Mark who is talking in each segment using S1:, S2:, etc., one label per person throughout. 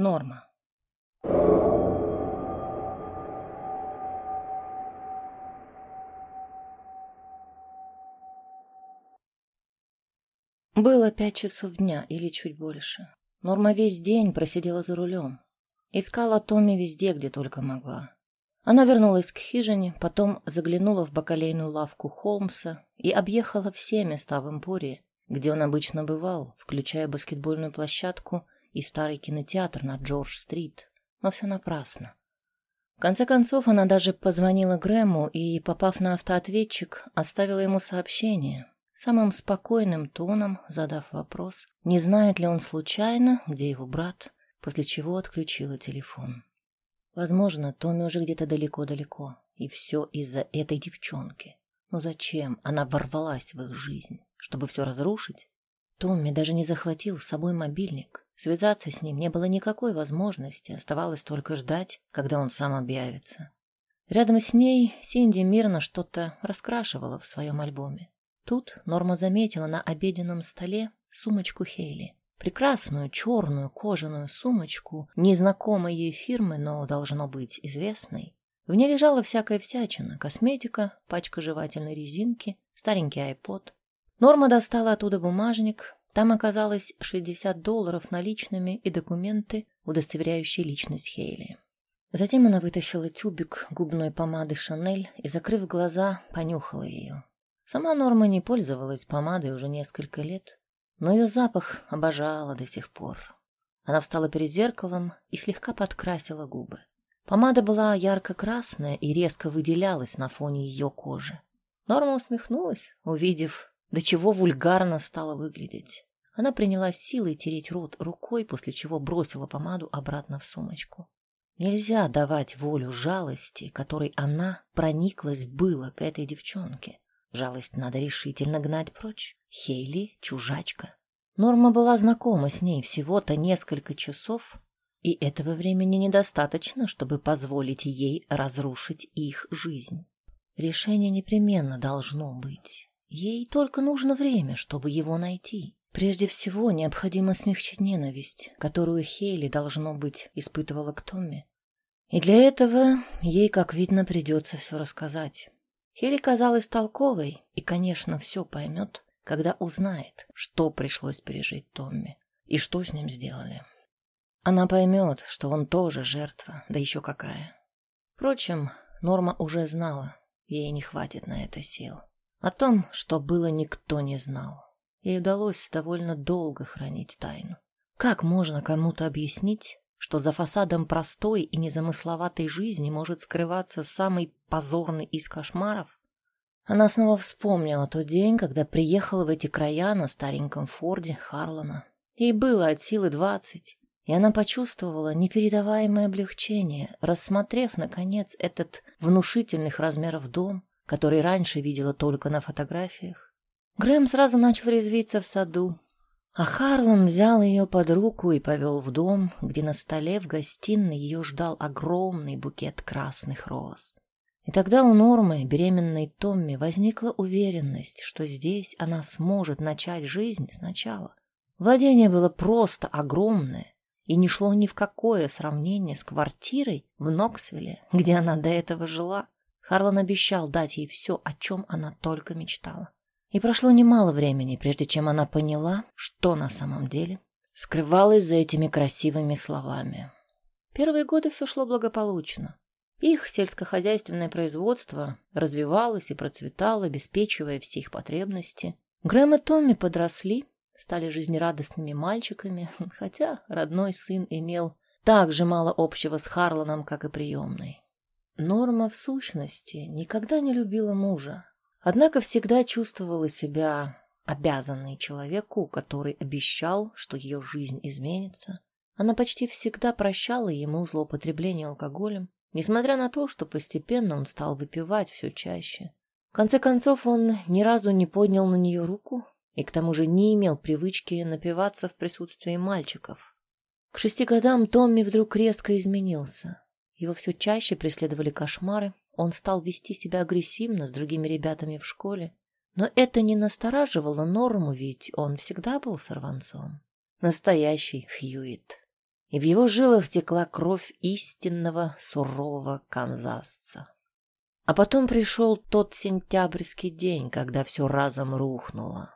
S1: Норма. Было пять часов дня или чуть больше. Норма весь день просидела за рулем. Искала Томми везде, где только могла. Она вернулась к хижине, потом заглянула в бакалейную лавку Холмса и объехала все места в Эмпории, где он обычно бывал, включая баскетбольную площадку и старый кинотеатр на Джордж-стрит. Но все напрасно. В конце концов, она даже позвонила Грэму и, попав на автоответчик, оставила ему сообщение, самым спокойным тоном задав вопрос, не знает ли он случайно, где его брат, после чего отключила телефон. Возможно, Томми уже где-то далеко-далеко, и все из-за этой девчонки. Но зачем она ворвалась в их жизнь? Чтобы все разрушить? Томми даже не захватил с собой мобильник. Связаться с ним не было никакой возможности, оставалось только ждать, когда он сам объявится. Рядом с ней Синди мирно что-то раскрашивала в своем альбоме. Тут Норма заметила на обеденном столе сумочку Хейли. Прекрасную черную кожаную сумочку незнакомой ей фирмы, но должно быть известной. В ней лежала всякая всячина, косметика, пачка жевательной резинки, старенький айпод. Норма достала оттуда бумажник, там оказалось 60 долларов наличными и документы, удостоверяющие личность Хейли. Затем она вытащила тюбик губной помады «Шанель» и, закрыв глаза, понюхала ее. Сама Норма не пользовалась помадой уже несколько лет, но ее запах обожала до сих пор. Она встала перед зеркалом и слегка подкрасила губы. Помада была ярко-красная и резко выделялась на фоне ее кожи. Норма усмехнулась, увидев, до чего вульгарно стало выглядеть. Она принялась силой тереть рот рукой, после чего бросила помаду обратно в сумочку. Нельзя давать волю жалости, которой она прониклась было к этой девчонке. Жалость надо решительно гнать прочь. Хейли — чужачка. Норма была знакома с ней всего-то несколько часов, и этого времени недостаточно, чтобы позволить ей разрушить их жизнь. Решение непременно должно быть. Ей только нужно время, чтобы его найти. Прежде всего, необходимо смягчить ненависть, которую Хейли, должно быть, испытывала к Томми. И для этого ей, как видно, придется все рассказать. Хейли казалась толковой и, конечно, все поймет, когда узнает, что пришлось пережить Томми и что с ним сделали. Она поймет, что он тоже жертва, да еще какая. Впрочем, Норма уже знала, ей не хватит на это сил. О том, что было, никто не знал. Ей удалось довольно долго хранить тайну. Как можно кому-то объяснить, что за фасадом простой и незамысловатой жизни может скрываться самый позорный из кошмаров? Она снова вспомнила тот день, когда приехала в эти края на стареньком Форде Харлана. Ей было от силы двадцать, и она почувствовала непередаваемое облегчение, рассмотрев, наконец, этот внушительных размеров дом, который раньше видела только на фотографиях. Грэм сразу начал резвиться в саду, а Харлан взял ее под руку и повел в дом, где на столе в гостиной ее ждал огромный букет красных роз. И тогда у Нормы, беременной Томми, возникла уверенность, что здесь она сможет начать жизнь сначала. Владение было просто огромное и не шло ни в какое сравнение с квартирой в Ноксвилле, где она до этого жила. Харлан обещал дать ей все, о чем она только мечтала. И прошло немало времени, прежде чем она поняла, что на самом деле скрывалось за этими красивыми словами. Первые годы все шло благополучно. Их сельскохозяйственное производство развивалось и процветало, обеспечивая все их потребности. Грэм и Томми подросли, стали жизнерадостными мальчиками, хотя родной сын имел так же мало общего с Харланом, как и приемный. Норма, в сущности, никогда не любила мужа, однако всегда чувствовала себя обязанной человеку, который обещал, что ее жизнь изменится. Она почти всегда прощала ему злоупотребление алкоголем, Несмотря на то, что постепенно он стал выпивать все чаще. В конце концов, он ни разу не поднял на нее руку и к тому же не имел привычки напиваться в присутствии мальчиков. К шести годам Томми вдруг резко изменился. Его все чаще преследовали кошмары, он стал вести себя агрессивно с другими ребятами в школе. Но это не настораживало Норму, ведь он всегда был сорванцом. Настоящий Хьюит. и в его жилах текла кровь истинного сурового канзасца. А потом пришел тот сентябрьский день, когда все разом рухнуло.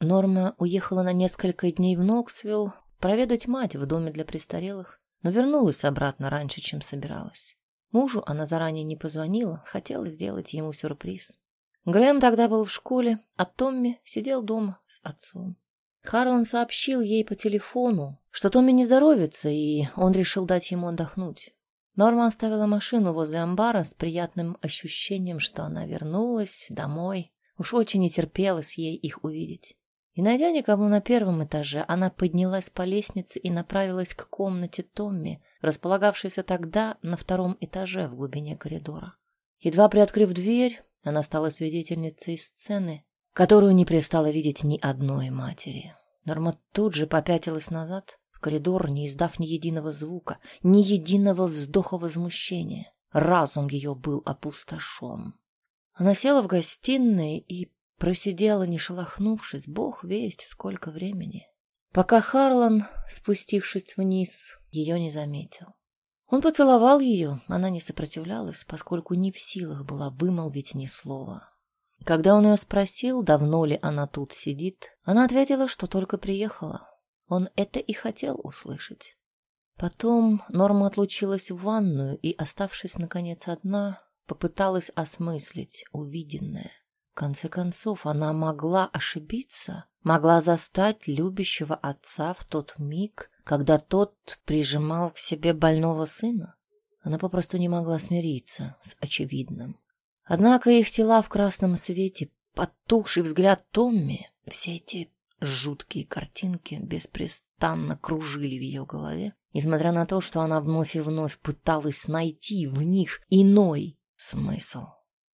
S1: Норма уехала на несколько дней в Ноксвилл проведать мать в доме для престарелых, но вернулась обратно раньше, чем собиралась. Мужу она заранее не позвонила, хотела сделать ему сюрприз. Грэм тогда был в школе, а Томми сидел дома с отцом. Харлан сообщил ей по телефону, что Томми не здоровится, и он решил дать ему отдохнуть. Норма оставила машину возле амбара с приятным ощущением, что она вернулась домой. Уж очень не терпелось ей их увидеть. И, найдя никого на первом этаже, она поднялась по лестнице и направилась к комнате Томми, располагавшейся тогда на втором этаже в глубине коридора. Едва приоткрыв дверь, она стала свидетельницей сцены, которую не пристала видеть ни одной матери. Норма тут же попятилась назад, в коридор, не издав ни единого звука, ни единого вздоха возмущения. Разум ее был опустошен. Она села в гостиной и просидела, не шелохнувшись, бог весть сколько времени, пока Харлан, спустившись вниз, ее не заметил. Он поцеловал ее, она не сопротивлялась, поскольку не в силах была вымолвить ни слова. Когда он ее спросил, давно ли она тут сидит, она ответила, что только приехала. Он это и хотел услышать. Потом Норма отлучилась в ванную и, оставшись, наконец, одна, попыталась осмыслить увиденное. Конце концов, она могла ошибиться, могла застать любящего отца в тот миг, когда тот прижимал к себе больного сына. Она попросту не могла смириться с очевидным. Однако их тела в красном свете, потухший взгляд Томми, все эти жуткие картинки беспрестанно кружили в ее голове, несмотря на то, что она вновь и вновь пыталась найти в них иной смысл.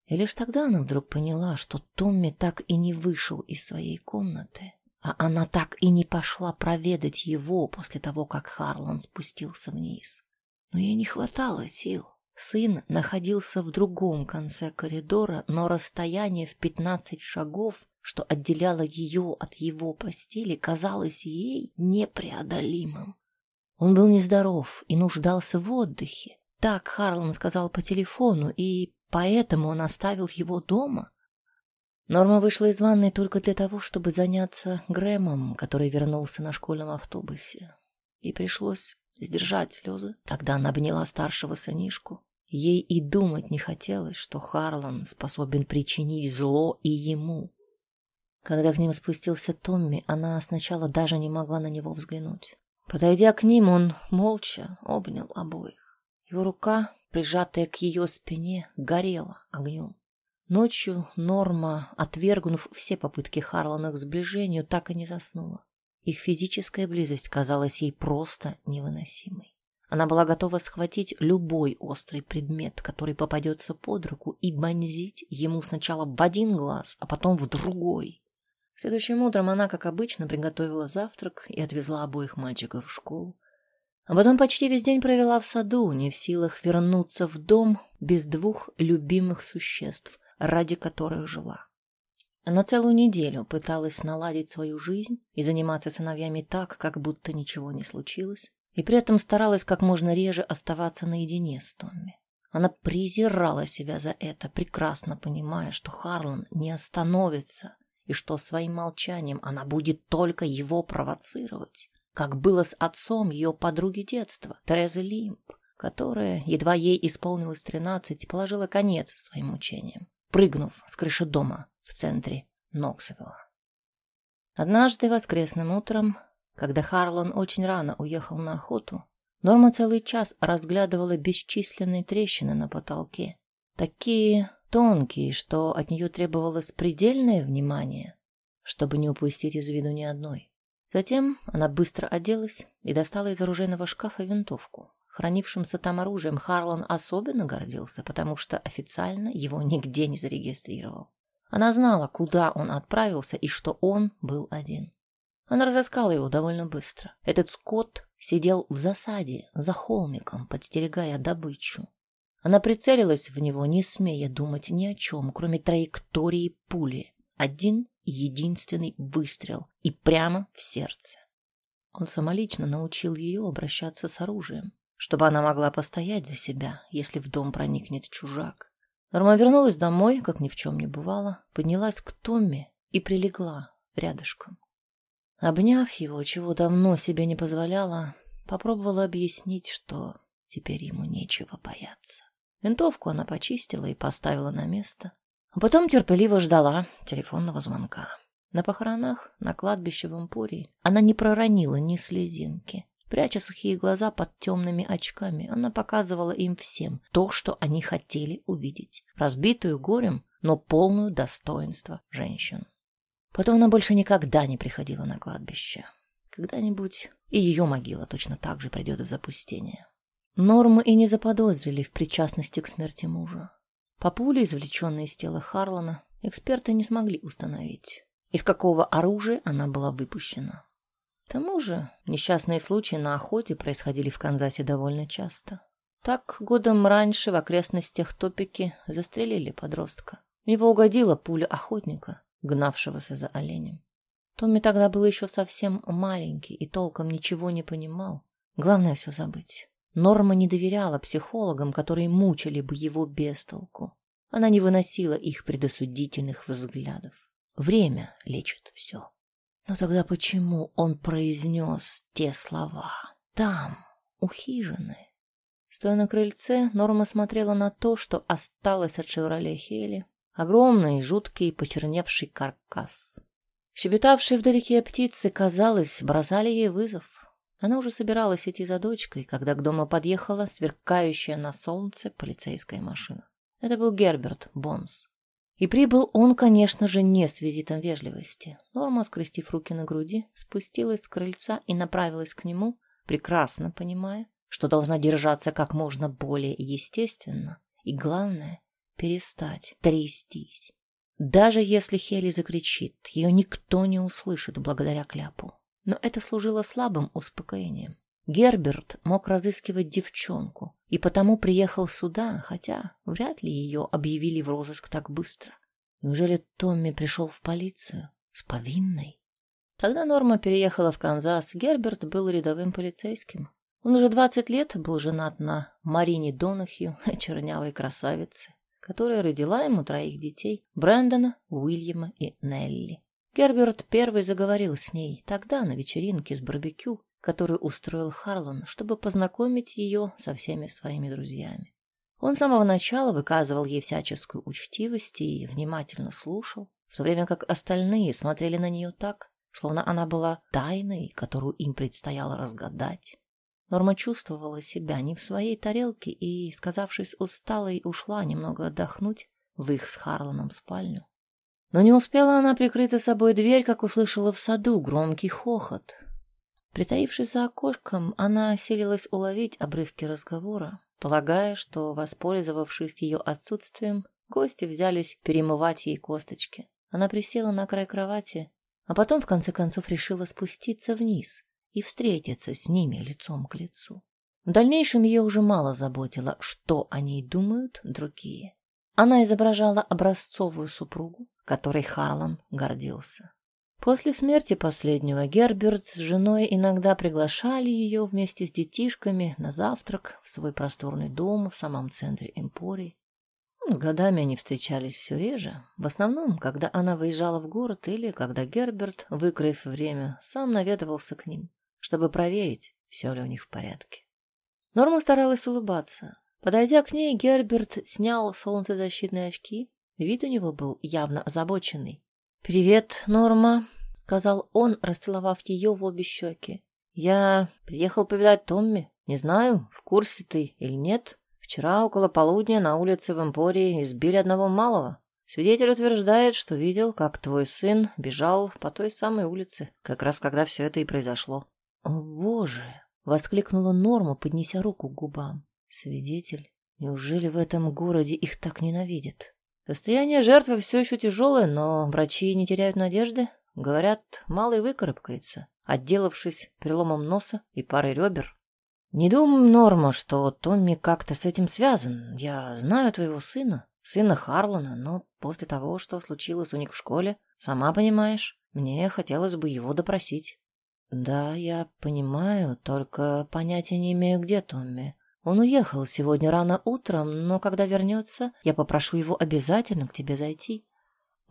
S1: И лишь тогда она вдруг поняла, что Томми так и не вышел из своей комнаты, а она так и не пошла проведать его после того, как Харлан спустился вниз. Но ей не хватало сил. Сын находился в другом конце коридора, но расстояние в пятнадцать шагов, что отделяло ее от его постели, казалось ей непреодолимым. Он был нездоров и нуждался в отдыхе. Так Харлан сказал по телефону, и поэтому он оставил его дома. Норма вышла из ванной только для того, чтобы заняться Грэмом, который вернулся на школьном автобусе. И пришлось сдержать слезы, когда она обняла старшего сынишку. Ей и думать не хотелось, что Харлан способен причинить зло и ему. Когда к ним спустился Томми, она сначала даже не могла на него взглянуть. Подойдя к ним, он молча обнял обоих. Его рука, прижатая к ее спине, горела огнем. Ночью Норма, отвергнув все попытки Харлана к сближению, так и не заснула. Их физическая близость казалась ей просто невыносимой. Она была готова схватить любой острый предмет, который попадется под руку, и бонзить ему сначала в один глаз, а потом в другой. Следующим утром она, как обычно, приготовила завтрак и отвезла обоих мальчиков в школу. А потом почти весь день провела в саду, не в силах вернуться в дом без двух любимых существ, ради которых жила. Она целую неделю пыталась наладить свою жизнь и заниматься сыновьями так, как будто ничего не случилось, и при этом старалась как можно реже оставаться наедине с Томми. Она презирала себя за это, прекрасно понимая, что Харлан не остановится и что своим молчанием она будет только его провоцировать, как было с отцом ее подруги детства, Терезы Лимп, которая, едва ей исполнилось тринадцать, положила конец своим мучениям, прыгнув с крыши дома в центре Ноксвилла. Однажды воскресным утром когда Харлон очень рано уехал на охоту, Норма целый час разглядывала бесчисленные трещины на потолке. Такие тонкие, что от нее требовалось предельное внимание, чтобы не упустить из виду ни одной. Затем она быстро оделась и достала из оружейного шкафа винтовку. Хранившимся там оружием Харлан особенно гордился, потому что официально его нигде не зарегистрировал. Она знала, куда он отправился и что он был один. Она разыскала его довольно быстро. Этот скот сидел в засаде за холмиком, подстерегая добычу. Она прицелилась в него, не смея думать ни о чем, кроме траектории пули. Один единственный выстрел и прямо в сердце. Он самолично научил ее обращаться с оружием, чтобы она могла постоять за себя, если в дом проникнет чужак. Норма вернулась домой, как ни в чем не бывало, поднялась к Томми и прилегла рядышком. Обняв его, чего давно себе не позволяла, попробовала объяснить, что теперь ему нечего бояться. Винтовку она почистила и поставила на место, а потом терпеливо ждала телефонного звонка. На похоронах, на кладбище в Эмпории она не проронила ни слезинки. Пряча сухие глаза под темными очками, она показывала им всем то, что они хотели увидеть. Разбитую горем, но полную достоинства женщин. Потом она больше никогда не приходила на кладбище. Когда-нибудь и ее могила точно так же придет в запустение. Нормы и не заподозрили в причастности к смерти мужа. По пуле, извлеченной из тела Харлана, эксперты не смогли установить, из какого оружия она была выпущена. К тому же несчастные случаи на охоте происходили в Канзасе довольно часто. Так годом раньше в окрестностях Топики застрелили подростка. Его угодила пуля охотника, гнавшегося за оленем. Томми тогда был еще совсем маленький и толком ничего не понимал. Главное все забыть. Норма не доверяла психологам, которые мучили бы его без толку. Она не выносила их предосудительных взглядов. Время лечит все. Но тогда почему он произнес те слова? Там, у хижины. Стоя на крыльце, Норма смотрела на то, что осталось от «Шевроле Хели». Огромный, жуткий, почерневший каркас. Щебетавшие вдалеке птицы, казалось, бросали ей вызов. Она уже собиралась идти за дочкой, когда к дому подъехала сверкающая на солнце полицейская машина. Это был Герберт Бонс. И прибыл он, конечно же, не с визитом вежливости. Норма, скрестив руки на груди, спустилась с крыльца и направилась к нему, прекрасно понимая, что должна держаться как можно более естественно и, главное, перестать трястись. Даже если Хели закричит, ее никто не услышит благодаря кляпу. Но это служило слабым успокоением. Герберт мог разыскивать девчонку, и потому приехал сюда, хотя вряд ли ее объявили в розыск так быстро. Неужели Томми пришел в полицию с повинной? Когда Норма переехала в Канзас, Герберт был рядовым полицейским. Он уже двадцать лет был женат на Марине Донахью, чернявой красавице, которая родила ему троих детей — Брэндона, Уильяма и Нелли. Герберт первый заговорил с ней тогда на вечеринке с барбекю, которую устроил Харлан, чтобы познакомить ее со всеми своими друзьями. Он с самого начала выказывал ей всяческую учтивость и внимательно слушал, в то время как остальные смотрели на нее так, словно она была тайной, которую им предстояло разгадать. Норма чувствовала себя не в своей тарелке и, сказавшись усталой, ушла немного отдохнуть в их с Харланом спальню. Но не успела она прикрыть за собой дверь, как услышала в саду громкий хохот. Притаившись за окошком, она осилилась уловить обрывки разговора, полагая, что, воспользовавшись ее отсутствием, гости взялись перемывать ей косточки. Она присела на край кровати, а потом, в конце концов, решила спуститься вниз и встретиться с ними лицом к лицу. В дальнейшем ее уже мало заботило, что о ней думают другие. Она изображала образцовую супругу, которой Харлан гордился. После смерти последнего Герберт с женой иногда приглашали ее вместе с детишками на завтрак в свой просторный дом в самом центре Эмпории. С годами они встречались все реже, в основном, когда она выезжала в город или когда Герберт, выкроив время, сам наведывался к ним, чтобы проверить, все ли у них в порядке. Норма старалась улыбаться. Подойдя к ней, Герберт снял солнцезащитные очки. Вид у него был явно озабоченный. «Привет, Норма», — сказал он, расцеловав ее в обе щеки. «Я приехал повидать Томми. Не знаю, в курсе ты или нет. Вчера около полудня на улице в Эмпории избили одного малого. Свидетель утверждает, что видел, как твой сын бежал по той самой улице, как раз когда все это и произошло». «О, боже!» — воскликнула Норма, поднеся руку к губам. «Свидетель? Неужели в этом городе их так ненавидят?» Состояние жертвы все еще тяжелое, но врачи не теряют надежды. Говорят, малый выкарабкается, отделавшись переломом носа и парой ребер. Не думаю, Норма, что Томми как-то с этим связан. Я знаю твоего сына, сына Харлана, но после того, что случилось у них в школе, сама понимаешь, мне хотелось бы его допросить. Да, я понимаю, только понятия не имею, где Томми. Он уехал сегодня рано утром, но когда вернется, я попрошу его обязательно к тебе зайти.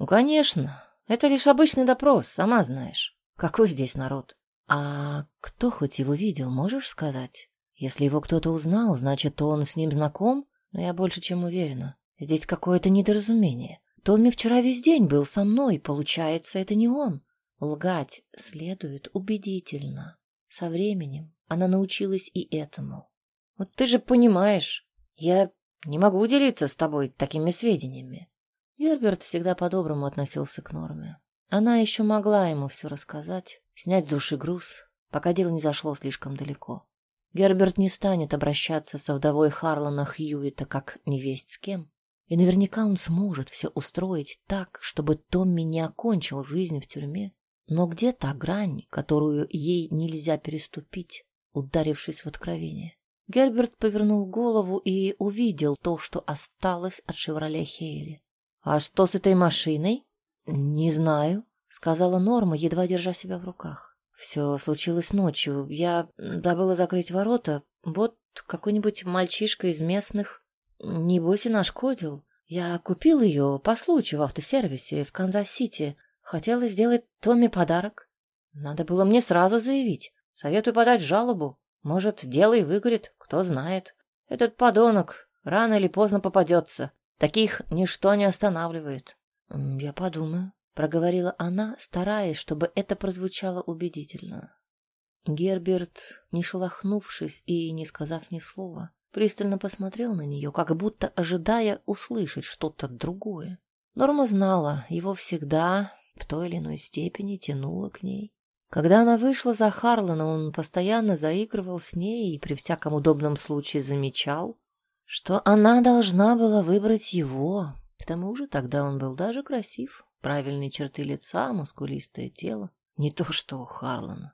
S1: Конечно, это лишь обычный допрос, сама знаешь. Какой здесь народ? А кто хоть его видел, можешь сказать? Если его кто-то узнал, значит, он с ним знаком? Но я больше чем уверена. Здесь какое-то недоразумение. Томми вчера весь день был со мной, получается, это не он. Лгать следует убедительно. Со временем она научилась и этому. Вот ты же понимаешь, я не могу делиться с тобой такими сведениями. Герберт всегда по-доброму относился к Норме. Она еще могла ему все рассказать, снять с души груз, пока дело не зашло слишком далеко. Герберт не станет обращаться со вдовой Харлана Хьюита как невесть с кем. И наверняка он сможет все устроить так, чтобы Томми не окончил жизнь в тюрьме. Но где та грань, которую ей нельзя переступить, ударившись в откровение? Герберт повернул голову и увидел то, что осталось от «Шевроле Хейли». «А что с этой машиной?» «Не знаю», — сказала Норма, едва держа себя в руках. «Все случилось ночью. Я забыла закрыть ворота. Вот какой-нибудь мальчишка из местных, небось и нашкодил. Я купил ее по случаю в автосервисе в Канзас-Сити. Хотела сделать Томми подарок. Надо было мне сразу заявить. Советую подать жалобу. Может, дело и выгорит, кто знает. Этот подонок рано или поздно попадется. Таких ничто не останавливает. Я подумаю, проговорила она, стараясь, чтобы это прозвучало убедительно. Герберт, не шелохнувшись и не сказав ни слова, пристально посмотрел на нее, как будто ожидая услышать что-то другое. Норма знала, его всегда в той или иной степени тянуло к ней. Когда она вышла за Харлана, он постоянно заигрывал с ней и при всяком удобном случае замечал, что она должна была выбрать его. К тому же тогда он был даже красив, правильные черты лица, мускулистое тело, не то что у Харлана.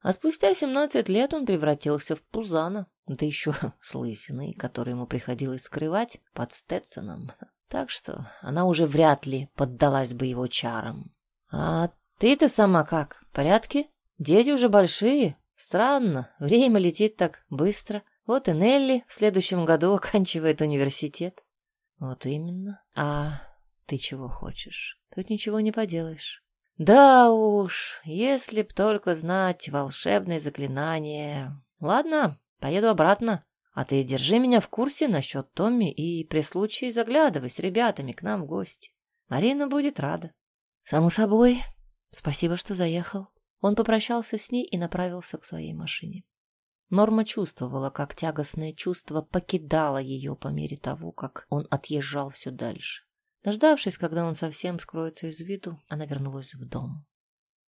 S1: А спустя семнадцать лет он превратился в пузана, да еще с лысиной, которую ему приходилось скрывать под Стетсоном. Так что она уже вряд ли поддалась бы его чарам. А ты-то сама как? В порядке? Дети уже большие. Странно, время летит так быстро. Вот и Нелли в следующем году оканчивает университет. Вот именно. А ты чего хочешь? Тут ничего не поделаешь. Да уж, если б только знать волшебное заклинание. Ладно, поеду обратно. А ты держи меня в курсе насчет Томми и при случае заглядывай с ребятами к нам в гости. Марина будет рада. Само собой, Спасибо, что заехал. Он попрощался с ней и направился к своей машине. Норма чувствовала, как тягостное чувство покидало ее по мере того, как он отъезжал все дальше. Дождавшись, когда он совсем скроется из виду, она вернулась в дом.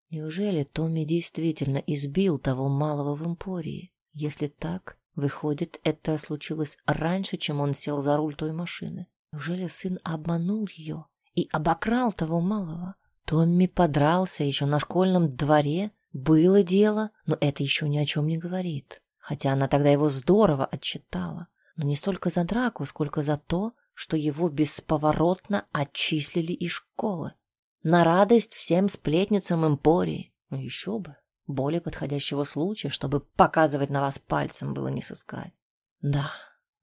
S1: Неужели Томми действительно избил того малого в Эмпории? Если так, выходит, это случилось раньше, чем он сел за руль той машины. Неужели сын обманул ее и обокрал того малого? Томми подрался еще на школьном дворе. Было дело, но это еще ни о чем не говорит. Хотя она тогда его здорово отчитала. Но не столько за драку, сколько за то, что его бесповоротно отчислили из школы. На радость всем сплетницам Эмпории. Ну еще бы. Более подходящего случая, чтобы показывать на вас пальцем, было не сыскать. Да,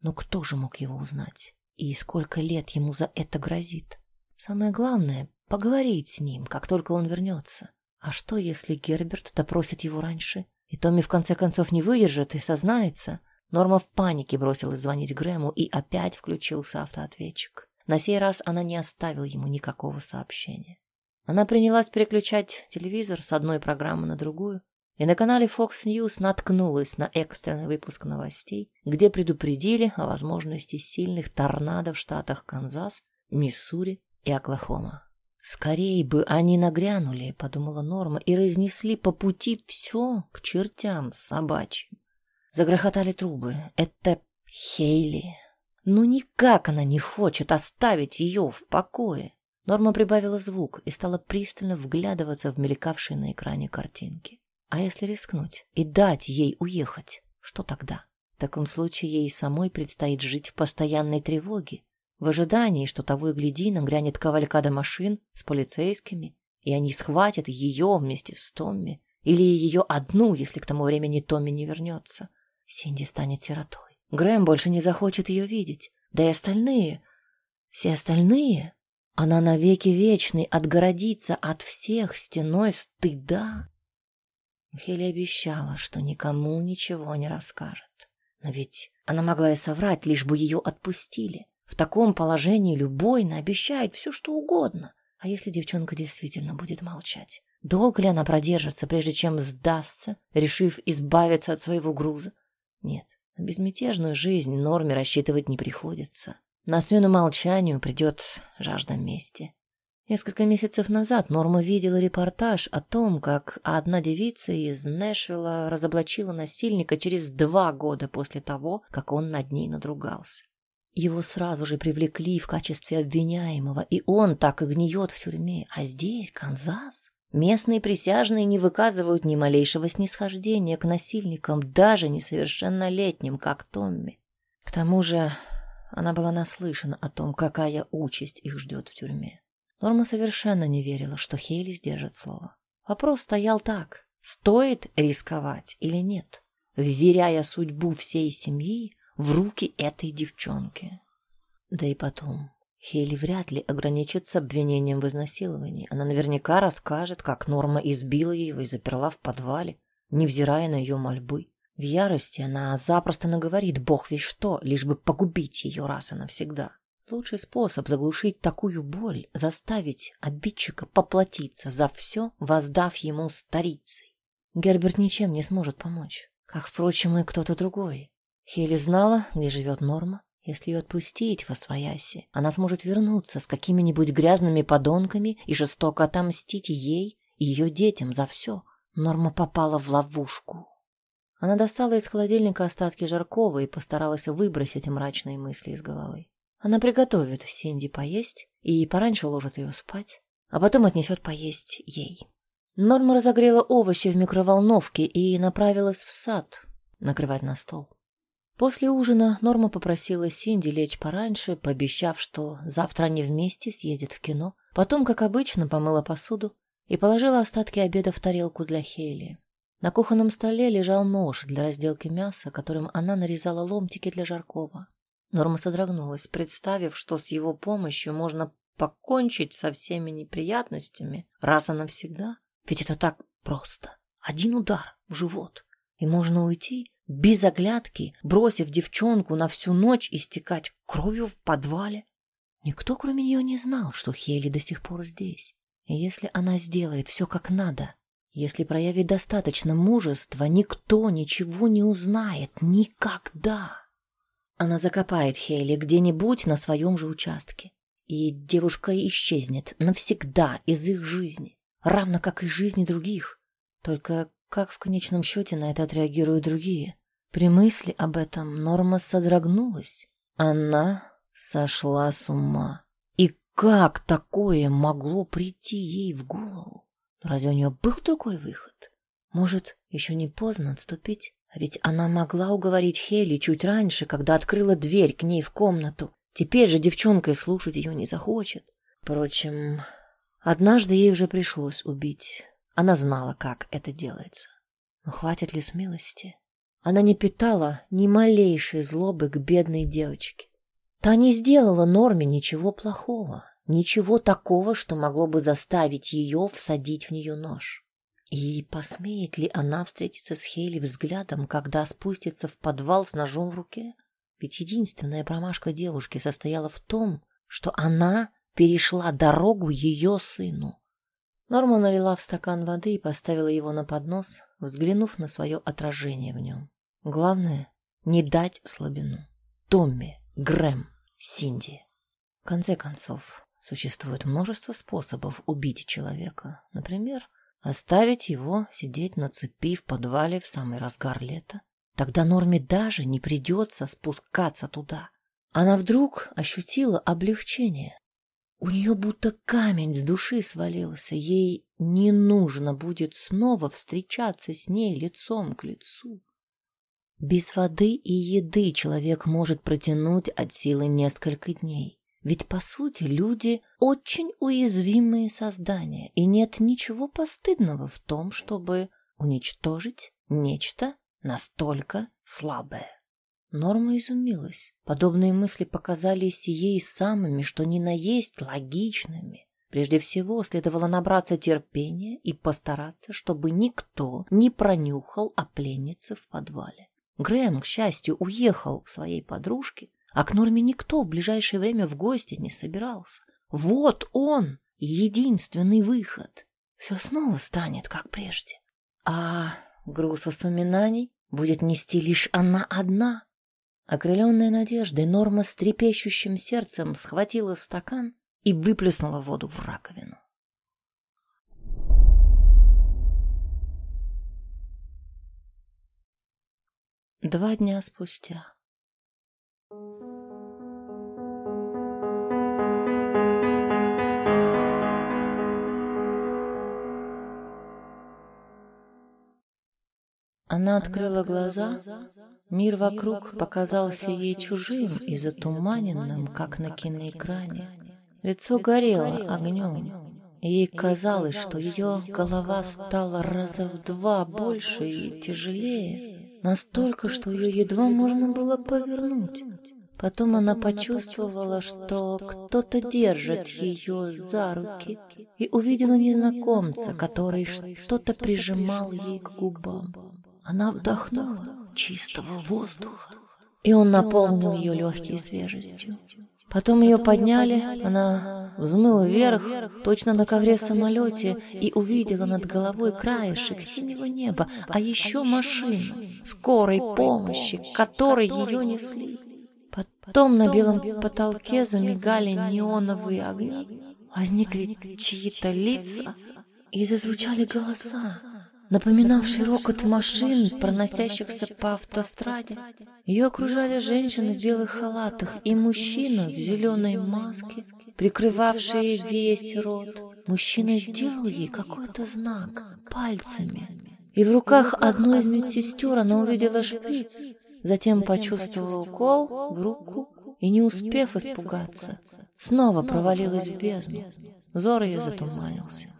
S1: но кто же мог его узнать? И сколько лет ему за это грозит? Самое главное, Поговорить с ним, как только он вернется. А что, если Герберт допросит его раньше? И Томми в конце концов не выдержит и сознается. Норма в панике бросилась звонить Грэму и опять включился автоответчик. На сей раз она не оставила ему никакого сообщения. Она принялась переключать телевизор с одной программы на другую, и на канале Fox News наткнулась на экстренный выпуск новостей, где предупредили о возможности сильных торнадо в штатах Канзас, Миссури и Оклахома. Скорей бы они нагрянули, подумала Норма, и разнесли по пути все к чертям собачьим. Загрохотали трубы. Это Хейли. Ну никак она не хочет оставить ее в покое. Норма прибавила звук и стала пристально вглядываться в мелькавшие на экране картинки. А если рискнуть и дать ей уехать, что тогда? В таком случае ей самой предстоит жить в постоянной тревоге, в ожидании, что того и гляди, нагрянет кавалькада машин с полицейскими, и они схватят ее вместе с Томми Или ее одну, если к тому времени Томми не вернется. Синди станет сиротой. Грэм больше не захочет ее видеть. Да и остальные. Все остальные. Она навеки вечный отгородится от всех стеной стыда. Хелли обещала, что никому ничего не расскажет. Но ведь она могла и соврать, лишь бы ее отпустили. В таком положении любой наобещает все, что угодно. А если девчонка действительно будет молчать? Долго ли она продержится, прежде чем сдастся, решив избавиться от своего груза? Нет, на безмятежную жизнь Норме рассчитывать не приходится. На смену молчанию придет жажда мести. Несколько месяцев назад Норма видела репортаж о том, как одна девица из Нэшвилла разоблачила насильника через два года после того, как он над ней надругался. Его сразу же привлекли в качестве обвиняемого, и он так и гниет в тюрьме. А здесь, Канзас, местные присяжные не выказывают ни малейшего снисхождения к насильникам, даже несовершеннолетним, как Томми. К тому же она была наслышана о том, какая участь их ждет в тюрьме. Норма совершенно не верила, что Хейли сдержит слово. Вопрос стоял так, стоит рисковать или нет, вверяя судьбу всей семьи в руки этой девчонки. Да и потом, Хейли вряд ли ограничится обвинением в изнасиловании. Она наверняка расскажет, как Норма избила ее и заперла в подвале, невзирая на ее мольбы. В ярости она запросто наговорит бог весь что, лишь бы погубить ее раз и навсегда. Лучший способ заглушить такую боль — заставить обидчика поплатиться за все, воздав ему старицей. Герберт ничем не сможет помочь, как, впрочем, и кто-то другой. Хелли знала, где живет Норма. Если ее отпустить во свояси, она сможет вернуться с какими-нибудь грязными подонками и жестоко отомстить ей и ее детям за все. Норма попала в ловушку. Она достала из холодильника остатки жаркого и постаралась выбросить мрачные мысли из головы. Она приготовит Синди поесть и пораньше уложит ее спать, а потом отнесет поесть ей. Норма разогрела овощи в микроволновке и направилась в сад накрывать на стол. После ужина Норма попросила Синди лечь пораньше, пообещав, что завтра они вместе съездят в кино. Потом, как обычно, помыла посуду и положила остатки обеда в тарелку для Хейли. На кухонном столе лежал нож для разделки мяса, которым она нарезала ломтики для жаркого. Норма содрогнулась, представив, что с его помощью можно покончить со всеми неприятностями раз и навсегда. Ведь это так просто. Один удар в живот, и можно уйти без оглядки, бросив девчонку на всю ночь истекать кровью в подвале. Никто, кроме нее, не знал, что Хейли до сих пор здесь. И если она сделает все как надо, если проявит достаточно мужества, никто ничего не узнает никогда. Она закопает Хейли где-нибудь на своем же участке, и девушка исчезнет навсегда из их жизни, равно как и жизни других. Только как в конечном счете на это отреагируют другие? При мысли об этом Норма содрогнулась. Она сошла с ума. И как такое могло прийти ей в голову? Разве у нее был другой выход? Может, еще не поздно отступить? А ведь она могла уговорить Хелли чуть раньше, когда открыла дверь к ней в комнату. Теперь же девчонка и слушать ее не захочет. Впрочем, однажды ей уже пришлось убить она знала, как это делается. Но хватит ли смелости? Она не питала ни малейшей злобы к бедной девочке. Та не сделала Норме ничего плохого, ничего такого, что могло бы заставить ее всадить в нее нож. И посмеет ли она встретиться с Хейли взглядом, когда спустится в подвал с ножом в руке? Ведь единственная промашка девушки состояла в том, что она перешла дорогу ее сыну. Норма налила в стакан воды и поставила его на поднос, взглянув на свое отражение в нем. Главное — не дать слабину. Томми, Грэм, Синди. В конце концов, существует множество способов убить человека. Например, оставить его сидеть на цепи в подвале в самый разгар лета. Тогда Норме даже не придется спускаться туда. Она вдруг ощутила облегчение. У нее будто камень с души свалился. Ей не нужно будет снова встречаться с ней лицом к лицу. Без воды и еды человек может протянуть от силы несколько дней. Ведь, по сути, люди очень уязвимые создания, и нет ничего постыдного в том, чтобы уничтожить нечто настолько слабое. Норма изумилась. Подобные мысли показались ей самыми, что ни на есть, логичными. Прежде всего, следовало набраться терпения и постараться, чтобы никто не пронюхал о пленнице в подвале. Грэм, к счастью, уехал к своей подружке, а к Норме никто в ближайшее время в гости не собирался. Вот он, единственный выход. Все снова станет, как прежде. А груз воспоминаний будет нести лишь она одна. Окрыленная надеждой, Норма с трепещущим сердцем схватила стакан и выплеснула воду в раковину. Два дня спустя. Она открыла глаза. Мир вокруг показался ей чужим и затуманенным, как на киноэкране. Лицо горело огнем. Ей казалось, что ее голова стала раза в два больше и тяжелее, настолько, что ее едва можно было повернуть. Потом она почувствовала, что кто-то держит ее за руки и увидела незнакомца, который что-то прижимал ей к губам. Она вдохнула чистого воздуха, и он наполнил ее легкие свежестью. Потом ее подняли, она взмыла вверх, точно на ковре самолете, и увидела над головой краешек синего неба, а еще машину скорой помощи, которой ее несли. Потом на белом потолке замигали неоновые огни, возникли чьи-то лица и зазвучали голоса напоминавший рокот машин, проносящихся по автостраде. Ее окружали женщины в белых халатах и мужчина в зеленой маске, прикрывавшие весь рот. Мужчина сделал ей какой-то знак пальцами, и в руках одной из медсестер она увидела шприц, затем почувствовала укол в руку и, не успев испугаться, снова провалилась в бездну. Взор ее затуманился.